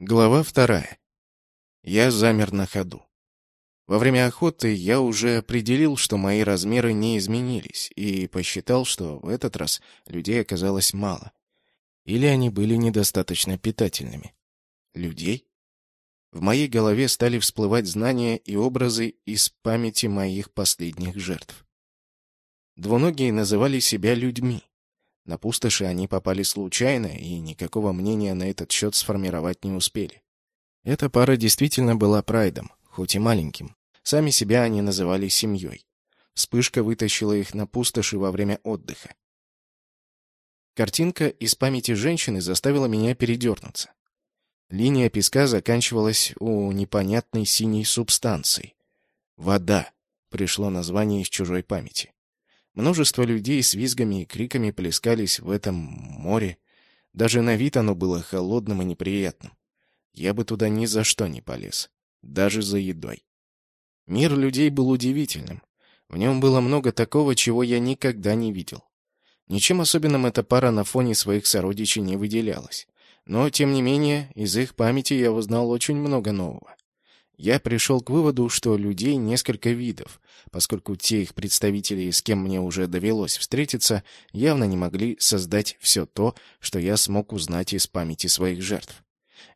Глава вторая. Я замер на ходу. Во время охоты я уже определил, что мои размеры не изменились, и посчитал, что в этот раз людей оказалось мало. Или они были недостаточно питательными. Людей? В моей голове стали всплывать знания и образы из памяти моих последних жертв. Двуногие называли себя людьми. На пустоши они попали случайно и никакого мнения на этот счет сформировать не успели. Эта пара действительно была прайдом, хоть и маленьким. Сами себя они называли семьей. Вспышка вытащила их на пустоши во время отдыха. Картинка из памяти женщины заставила меня передернуться. Линия песка заканчивалась у непонятной синей субстанции. «Вода» — пришло название из чужой памяти. Множество людей с визгами и криками плескались в этом море. Даже на вид оно было холодным и неприятным. Я бы туда ни за что не полез. Даже за едой. Мир людей был удивительным. В нем было много такого, чего я никогда не видел. Ничем особенным эта пара на фоне своих сородичей не выделялась. Но, тем не менее, из их памяти я узнал очень много нового. Я пришел к выводу, что людей несколько видов, поскольку те их представители, с кем мне уже довелось встретиться, явно не могли создать все то, что я смог узнать из памяти своих жертв.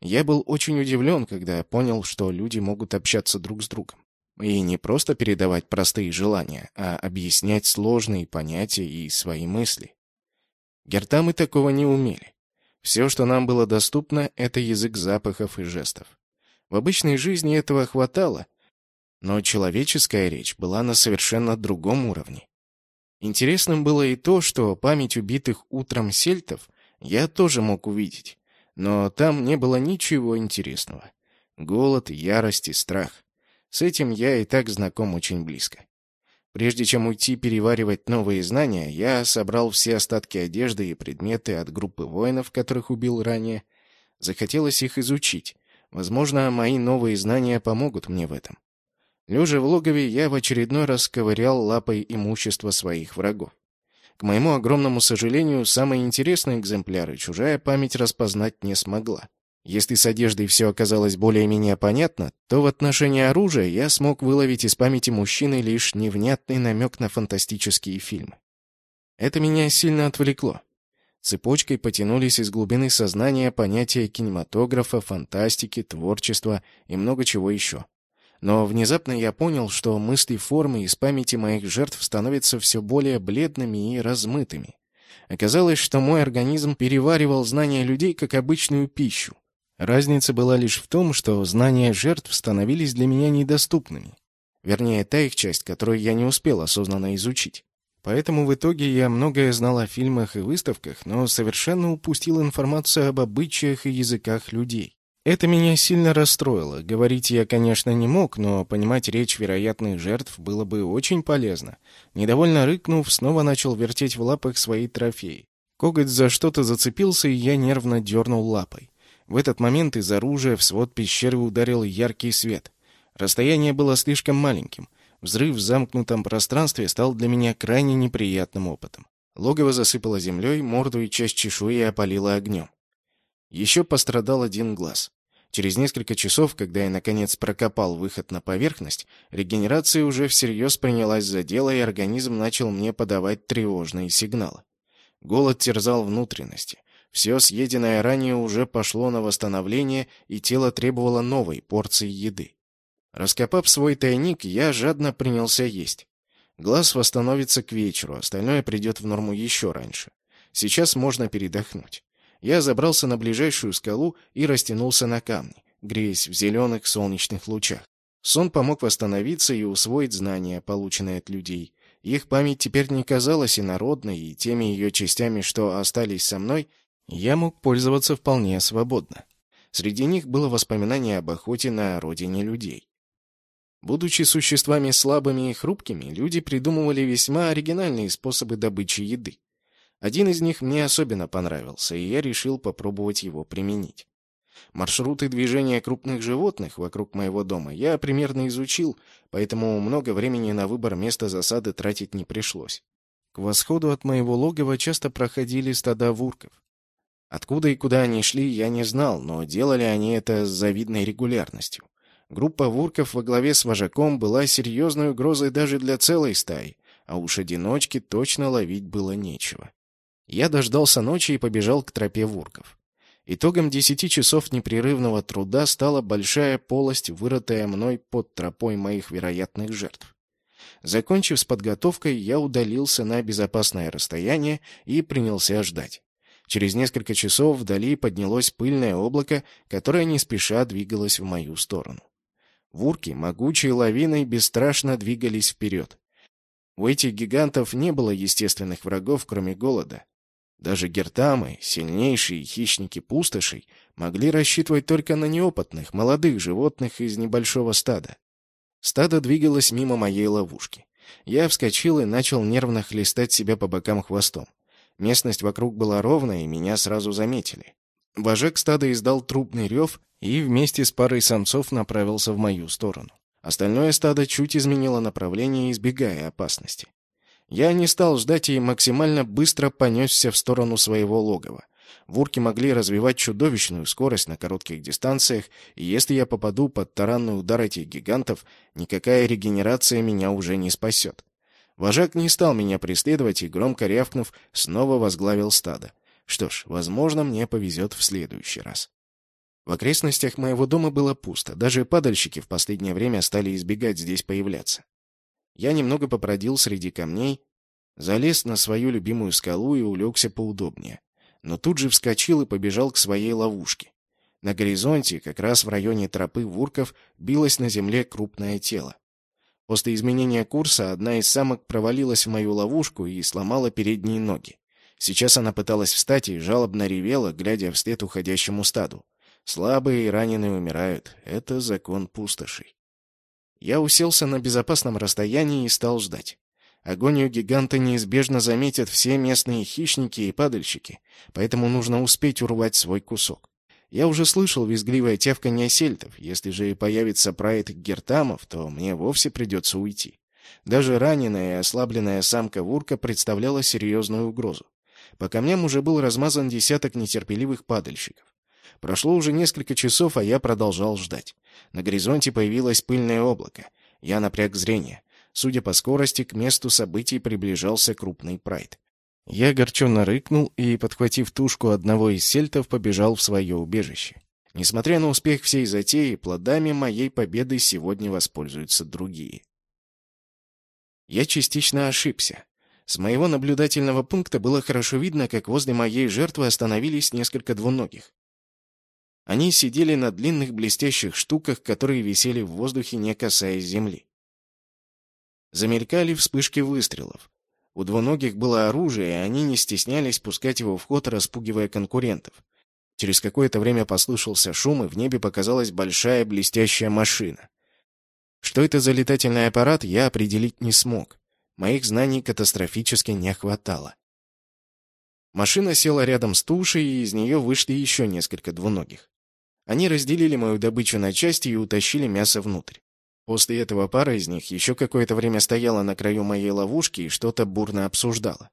Я был очень удивлен, когда понял, что люди могут общаться друг с другом. И не просто передавать простые желания, а объяснять сложные понятия и свои мысли. Гертамы такого не умели. Все, что нам было доступно, это язык запахов и жестов. В обычной жизни этого хватало, но человеческая речь была на совершенно другом уровне. Интересным было и то, что память убитых утром сельтов я тоже мог увидеть, но там не было ничего интересного. Голод, ярость и страх. С этим я и так знаком очень близко. Прежде чем уйти переваривать новые знания, я собрал все остатки одежды и предметы от группы воинов, которых убил ранее. Захотелось их изучить, Возможно, мои новые знания помогут мне в этом. Лежа в логове, я в очередной раз ковырял лапой имущество своих врагов. К моему огромному сожалению, самые интересные экземпляры чужая память распознать не смогла. Если с одеждой все оказалось более-менее понятно, то в отношении оружия я смог выловить из памяти мужчины лишь невнятный намек на фантастические фильмы. Это меня сильно отвлекло. Цепочкой потянулись из глубины сознания понятия кинематографа, фантастики, творчества и много чего еще. Но внезапно я понял, что мысли формы из памяти моих жертв становятся все более бледными и размытыми. Оказалось, что мой организм переваривал знания людей как обычную пищу. Разница была лишь в том, что знания жертв становились для меня недоступными. Вернее, та их часть, которую я не успел осознанно изучить. Поэтому в итоге я многое знал о фильмах и выставках, но совершенно упустил информацию об обычаях и языках людей. Это меня сильно расстроило. Говорить я, конечно, не мог, но понимать речь вероятных жертв было бы очень полезно. Недовольно рыкнув, снова начал вертеть в лапах свои трофеи. Коготь за что-то зацепился, и я нервно дернул лапой. В этот момент из оружия в свод пещеры ударил яркий свет. Расстояние было слишком маленьким — Взрыв в замкнутом пространстве стал для меня крайне неприятным опытом. Логово засыпало землей, морду и часть чешуи опалило огнем. Еще пострадал один глаз. Через несколько часов, когда я, наконец, прокопал выход на поверхность, регенерация уже всерьез принялась за дело, и организм начал мне подавать тревожные сигналы. Голод терзал внутренности. Все съеденное ранее уже пошло на восстановление, и тело требовало новой порции еды. Раскопав свой тайник, я жадно принялся есть. Глаз восстановится к вечеру, остальное придет в норму еще раньше. Сейчас можно передохнуть. Я забрался на ближайшую скалу и растянулся на камне, греясь в зеленых солнечных лучах. Сон помог восстановиться и усвоить знания, полученные от людей. Их память теперь не казалась инородной, и теми ее частями, что остались со мной, я мог пользоваться вполне свободно. Среди них было воспоминание об охоте на родине людей. Будучи существами слабыми и хрупкими, люди придумывали весьма оригинальные способы добычи еды. Один из них мне особенно понравился, и я решил попробовать его применить. Маршруты движения крупных животных вокруг моего дома я примерно изучил, поэтому много времени на выбор места засады тратить не пришлось. К восходу от моего логова часто проходили стада вурков. Откуда и куда они шли, я не знал, но делали они это с завидной регулярностью. Группа вурков во главе с вожаком была серьезной угрозой даже для целой стаи, а уж одиночки точно ловить было нечего. Я дождался ночи и побежал к тропе вурков. Итогом десяти часов непрерывного труда стала большая полость, вырытая мной под тропой моих вероятных жертв. Закончив с подготовкой, я удалился на безопасное расстояние и принялся ждать. Через несколько часов вдали поднялось пыльное облако, которое не спеша двигалось в мою сторону. Вурки, могучей лавиной, бесстрашно двигались вперед. У этих гигантов не было естественных врагов, кроме голода. Даже гертамы, сильнейшие хищники пустошей, могли рассчитывать только на неопытных, молодых животных из небольшого стада. Стадо двигалось мимо моей ловушки. Я вскочил и начал нервно хлестать себя по бокам хвостом. Местность вокруг была ровная, и меня сразу заметили. Вожак стада издал трупный рев и вместе с парой самцов направился в мою сторону. Остальное стадо чуть изменило направление, избегая опасности. Я не стал ждать и максимально быстро понесся в сторону своего логова. Вурки могли развивать чудовищную скорость на коротких дистанциях, и если я попаду под таранный удар этих гигантов, никакая регенерация меня уже не спасет. Вожак не стал меня преследовать и, громко рявкнув, снова возглавил стадо. Что ж, возможно, мне повезет в следующий раз. В окрестностях моего дома было пусто. Даже падальщики в последнее время стали избегать здесь появляться. Я немного попродил среди камней, залез на свою любимую скалу и улегся поудобнее. Но тут же вскочил и побежал к своей ловушке. На горизонте, как раз в районе тропы вурков, билось на земле крупное тело. После изменения курса одна из самок провалилась в мою ловушку и сломала передние ноги. Сейчас она пыталась встать и жалобно ревела, глядя вслед уходящему стаду. Слабые и раненые умирают. Это закон пустошей. Я уселся на безопасном расстоянии и стал ждать. Агонию гиганта неизбежно заметят все местные хищники и падальщики, поэтому нужно успеть урвать свой кусок. Я уже слышал визгливое тявканье сельтов. Если же и появится прайд гертамов, то мне вовсе придется уйти. Даже раненая и ослабленная самка Вурка представляла серьезную угрозу. По камням уже был размазан десяток нетерпеливых падальщиков. Прошло уже несколько часов, а я продолжал ждать. На горизонте появилось пыльное облако. Я напряг зрение. Судя по скорости, к месту событий приближался крупный прайд. Я огорченно рыкнул и, подхватив тушку одного из сельтов, побежал в свое убежище. Несмотря на успех всей затеи, плодами моей победы сегодня воспользуются другие. Я частично ошибся. С моего наблюдательного пункта было хорошо видно, как возле моей жертвы остановились несколько двуногих. Они сидели на длинных блестящих штуках, которые висели в воздухе, не касаясь земли. Замелькали вспышки выстрелов. У двуногих было оружие, и они не стеснялись пускать его в ход, распугивая конкурентов. Через какое-то время послышался шум, и в небе показалась большая блестящая машина. Что это за летательный аппарат, я определить не смог. Моих знаний катастрофически не хватало. Машина села рядом с тушей, и из нее вышли еще несколько двуногих. Они разделили мою добычу на части и утащили мясо внутрь. После этого пара из них еще какое-то время стояла на краю моей ловушки и что-то бурно обсуждала.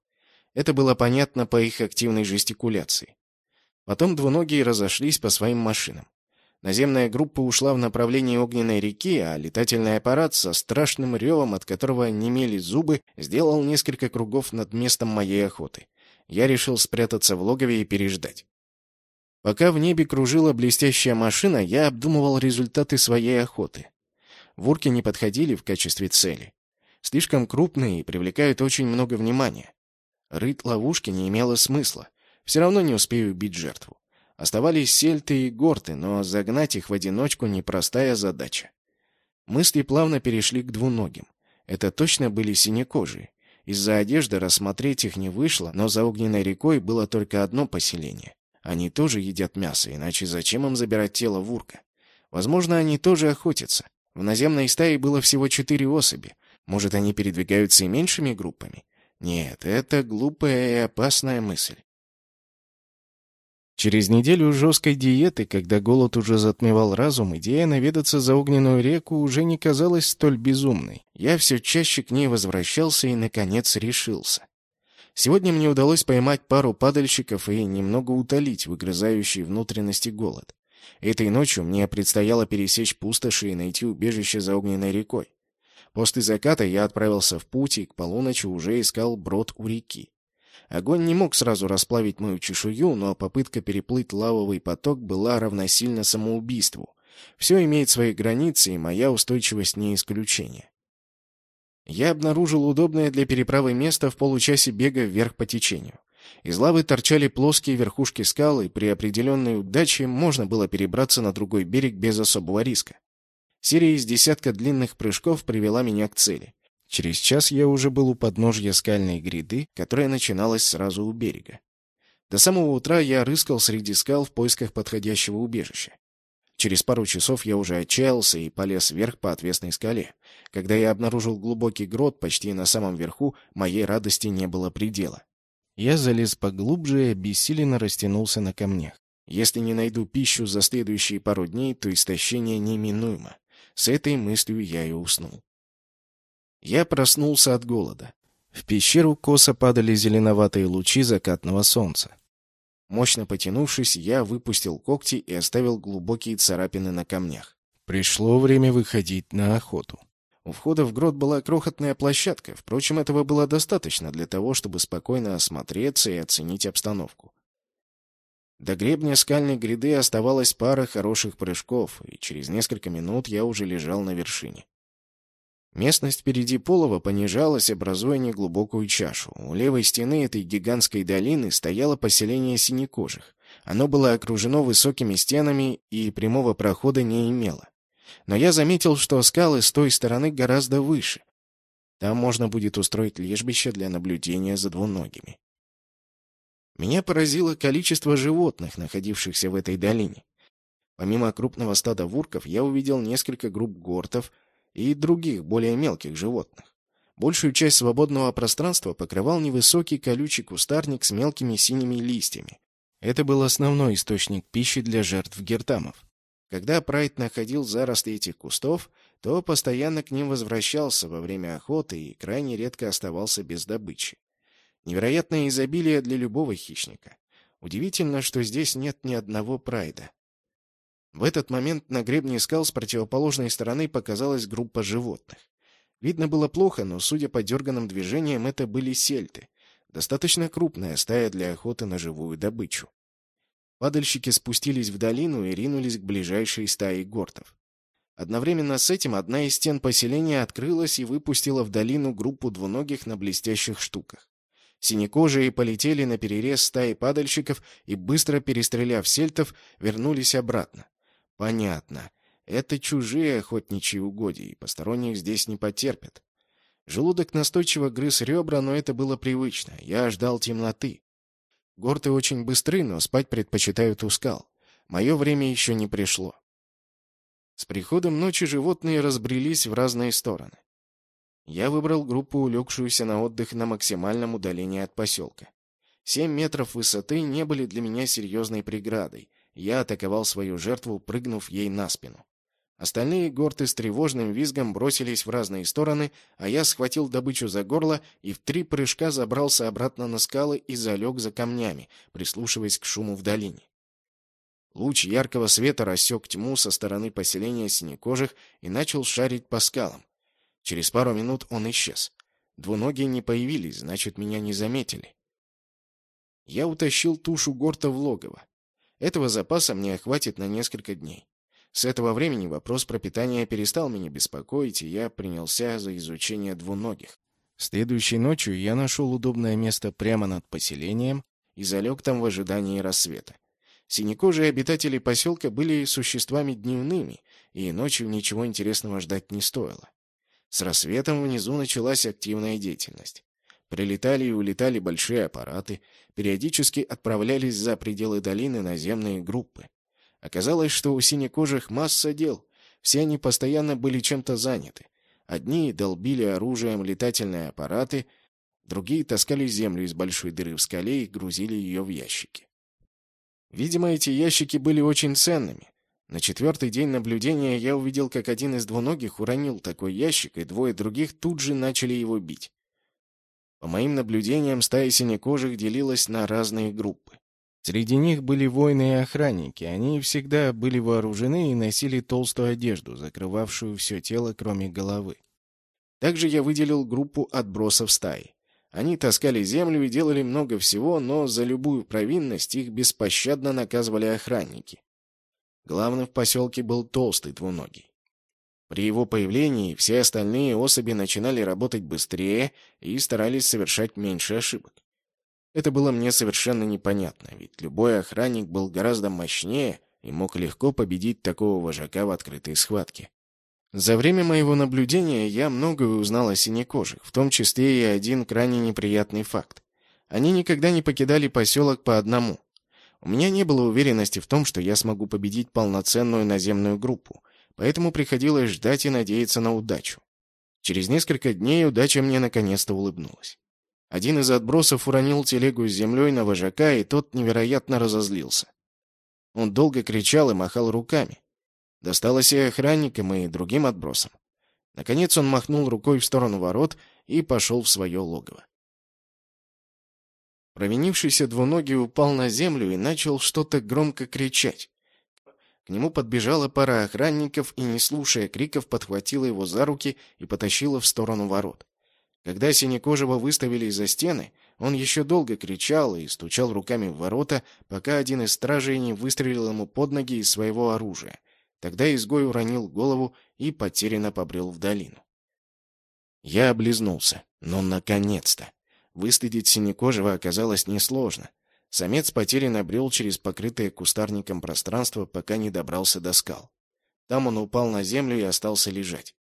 Это было понятно по их активной жестикуляции. Потом двуногие разошлись по своим машинам. Наземная группа ушла в направлении огненной реки, а летательный аппарат со страшным ревом, от которого немели зубы, сделал несколько кругов над местом моей охоты. Я решил спрятаться в логове и переждать. Пока в небе кружила блестящая машина, я обдумывал результаты своей охоты. Вурки не подходили в качестве цели. Слишком крупные и привлекают очень много внимания. Рыть ловушки не имело смысла. Все равно не успею убить жертву. Оставались сельты и горты, но загнать их в одиночку — непростая задача. Мысли плавно перешли к двуногим. Это точно были синекожие. Из-за одежды рассмотреть их не вышло, но за огненной рекой было только одно поселение. Они тоже едят мясо, иначе зачем им забирать тело Вурка? Возможно, они тоже охотятся. В наземной стае было всего четыре особи. Может, они передвигаются и меньшими группами? Нет, это глупая и опасная мысль. Через неделю жесткой диеты, когда голод уже затмевал разум, идея наведаться за огненную реку уже не казалась столь безумной. Я все чаще к ней возвращался и, наконец, решился. Сегодня мне удалось поймать пару падальщиков и немного утолить выгрызающий внутренности голод. Этой ночью мне предстояло пересечь пустоши и найти убежище за огненной рекой. После заката я отправился в путь и к полуночи уже искал брод у реки. Огонь не мог сразу расплавить мою чешую, но попытка переплыть лавовый поток была равносильна самоубийству. Все имеет свои границы, и моя устойчивость не исключение. Я обнаружил удобное для переправы место в получасе бега вверх по течению. Из лавы торчали плоские верхушки скал, и при определенной удаче можно было перебраться на другой берег без особого риска. Серия из десятка длинных прыжков привела меня к цели. Через час я уже был у подножья скальной гряды, которая начиналась сразу у берега. До самого утра я рыскал среди скал в поисках подходящего убежища. Через пару часов я уже отчаялся и полез вверх по отвесной скале. Когда я обнаружил глубокий грот почти на самом верху, моей радости не было предела. Я залез поглубже и обессиленно растянулся на камнях. Если не найду пищу за следующие пару дней, то истощение неминуемо. С этой мыслью я и уснул. Я проснулся от голода. В пещеру косо падали зеленоватые лучи закатного солнца. Мощно потянувшись, я выпустил когти и оставил глубокие царапины на камнях. Пришло время выходить на охоту. У входа в грот была крохотная площадка, впрочем, этого было достаточно для того, чтобы спокойно осмотреться и оценить обстановку. До гребня скальной гряды оставалась пара хороших прыжков, и через несколько минут я уже лежал на вершине. Местность впереди полова понижалась, образуя неглубокую чашу. У левой стены этой гигантской долины стояло поселение синекожих. Оно было окружено высокими стенами и прямого прохода не имело. Но я заметил, что скалы с той стороны гораздо выше. Там можно будет устроить лежбище для наблюдения за двуногими. Меня поразило количество животных, находившихся в этой долине. Помимо крупного стада вурков, я увидел несколько групп гортов — и других, более мелких животных. Большую часть свободного пространства покрывал невысокий колючий кустарник с мелкими синими листьями. Это был основной источник пищи для жертв гертамов. Когда Прайд находил заросли этих кустов, то постоянно к ним возвращался во время охоты и крайне редко оставался без добычи. Невероятное изобилие для любого хищника. Удивительно, что здесь нет ни одного Прайда. В этот момент на гребне скал с противоположной стороны показалась группа животных. Видно было плохо, но, судя по дерганным движениям, это были сельты. Достаточно крупная стая для охоты на живую добычу. Падальщики спустились в долину и ринулись к ближайшей стае гортов. Одновременно с этим одна из стен поселения открылась и выпустила в долину группу двуногих на блестящих штуках. Синекожие полетели на перерез стаи падальщиков и, быстро перестреляв сельтов, вернулись обратно. Понятно. Это чужие охотничьи угодья, и посторонних здесь не потерпят. Желудок настойчиво грыз ребра, но это было привычно. Я ждал темноты. Горты очень быстры, но спать предпочитают у скал. Мое время еще не пришло. С приходом ночи животные разбрелись в разные стороны. Я выбрал группу, улегшуюся на отдых на максимальном удалении от поселка. Семь метров высоты не были для меня серьезной преградой, я атаковал свою жертву, прыгнув ей на спину. Остальные горты с тревожным визгом бросились в разные стороны, а я схватил добычу за горло и в три прыжка забрался обратно на скалы и залег за камнями, прислушиваясь к шуму в долине. Луч яркого света рассек тьму со стороны поселения синекожих и начал шарить по скалам. Через пару минут он исчез. Двуногие не появились, значит, меня не заметили. Я утащил тушу горта в логово. Этого запаса мне хватит на несколько дней. С этого времени вопрос про питание перестал меня беспокоить, и я принялся за изучение двуногих. Следующей ночью я нашел удобное место прямо над поселением и залег там в ожидании рассвета. Синекожие обитатели поселка были существами дневными, и ночью ничего интересного ждать не стоило. С рассветом внизу началась активная деятельность. Прилетали и улетали большие аппараты, периодически отправлялись за пределы долины наземные группы. Оказалось, что у синекожих масса дел, все они постоянно были чем-то заняты. Одни долбили оружием летательные аппараты, другие таскали землю из большой дыры в скале и грузили ее в ящики. Видимо, эти ящики были очень ценными. На четвертый день наблюдения я увидел, как один из двуногих уронил такой ящик, и двое других тут же начали его бить. По моим наблюдениям, стая синекожих делилась на разные группы. Среди них были воины и охранники. Они всегда были вооружены и носили толстую одежду, закрывавшую все тело, кроме головы. Также я выделил группу отбросов стаи. Они таскали землю и делали много всего, но за любую провинность их беспощадно наказывали охранники. Главным в поселке был толстый двуногий. При его появлении все остальные особи начинали работать быстрее и старались совершать меньше ошибок. Это было мне совершенно непонятно, ведь любой охранник был гораздо мощнее и мог легко победить такого вожака в открытой схватке. За время моего наблюдения я многое узнал о синекожих, в том числе и один крайне неприятный факт. Они никогда не покидали поселок по одному. У меня не было уверенности в том, что я смогу победить полноценную наземную группу, поэтому приходилось ждать и надеяться на удачу. Через несколько дней удача мне наконец-то улыбнулась. Один из отбросов уронил телегу с землей на вожака, и тот невероятно разозлился. Он долго кричал и махал руками. Досталось и охранникам, и другим отбросам. Наконец он махнул рукой в сторону ворот и пошел в свое логово. Провинившийся двуногий упал на землю и начал что-то громко кричать. Нему подбежала пара охранников и, не слушая криков, подхватила его за руки и потащила в сторону ворот. Когда Синекожего выставили из-за стены, он еще долго кричал и стучал руками в ворота, пока один из стражей не выстрелил ему под ноги из своего оружия. Тогда изгой уронил голову и потерянно побрел в долину. Я облизнулся. но «Ну, наконец-то! Выстыдить Синекожего оказалось несложно. Самец потерянно брел через покрытое кустарником пространство, пока не добрался до скал. Там он упал на землю и остался лежать.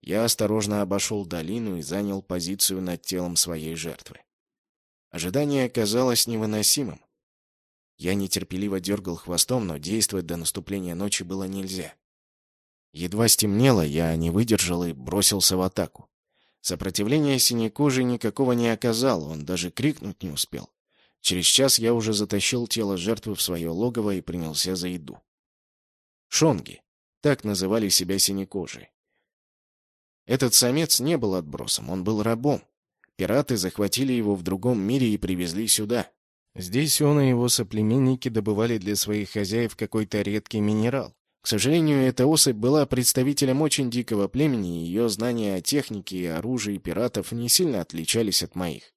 Я осторожно обошел долину и занял позицию над телом своей жертвы. Ожидание оказалось невыносимым. Я нетерпеливо дергал хвостом, но действовать до наступления ночи было нельзя. Едва стемнело, я не выдержал и бросился в атаку. Сопротивления синекожий никакого не оказал, он даже крикнуть не успел. Через час я уже затащил тело жертвы в свое логово и принялся за еду. Шонги. Так называли себя синекожие. Этот самец не был отбросом, он был рабом. Пираты захватили его в другом мире и привезли сюда. Здесь он и его соплеменники добывали для своих хозяев какой-то редкий минерал. К сожалению, эта особь была представителем очень дикого племени, и ее знания о технике и оружии пиратов не сильно отличались от моих.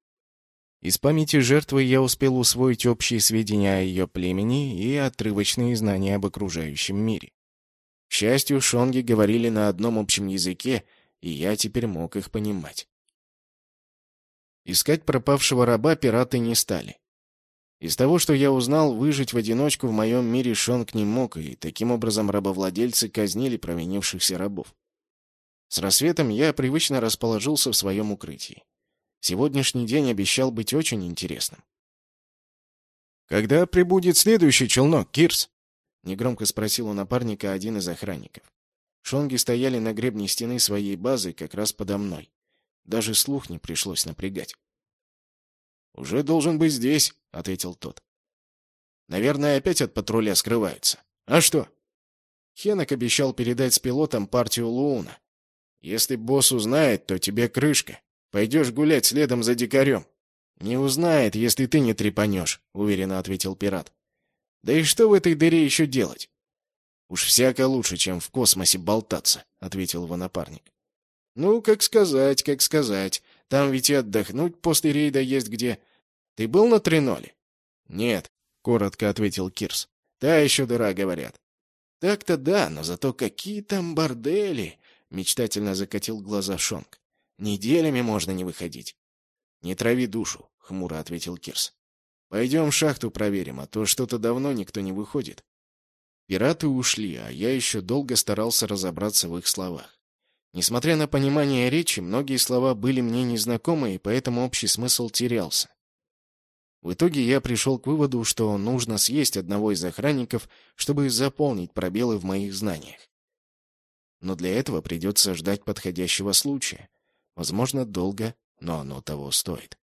Из памяти жертвы я успел усвоить общие сведения о ее племени и отрывочные знания об окружающем мире. К счастью, шонги говорили на одном общем языке, и я теперь мог их понимать. Искать пропавшего раба пираты не стали. Из того, что я узнал, выжить в одиночку в моем мире Шонг не мог, и таким образом рабовладельцы казнили провинившихся рабов. С рассветом я привычно расположился в своем укрытии. Сегодняшний день обещал быть очень интересным. «Когда прибудет следующий челнок, Кирс?» — негромко спросил у напарника один из охранников. Шонги стояли на гребне стены своей базы как раз подо мной. Даже слух не пришлось напрягать. «Уже должен быть здесь», — ответил тот. «Наверное, опять от патруля скрывается. А что?» Хенок обещал передать с пилотом партию Лууна. «Если босс узнает, то тебе крышка. Пойдешь гулять следом за дикарем». «Не узнает, если ты не трепанешь», — уверенно ответил пират. «Да и что в этой дыре еще делать? «Уж всяко лучше, чем в космосе болтаться», — ответил его напарник. «Ну, как сказать, как сказать. Там ведь и отдохнуть после рейда есть где. Ты был на Триноле?» «Нет», — коротко ответил Кирс. «Та еще дыра, говорят». «Так-то да, но зато какие там бордели!» — мечтательно закатил глаза Шонг. «Неделями можно не выходить». «Не трави душу», — хмуро ответил Кирс. «Пойдем шахту проверим, а то что-то давно никто не выходит». Пираты ушли, а я еще долго старался разобраться в их словах. Несмотря на понимание речи, многие слова были мне незнакомы, и поэтому общий смысл терялся. В итоге я пришел к выводу, что нужно съесть одного из охранников, чтобы заполнить пробелы в моих знаниях. Но для этого придется ждать подходящего случая. Возможно, долго, но оно того стоит.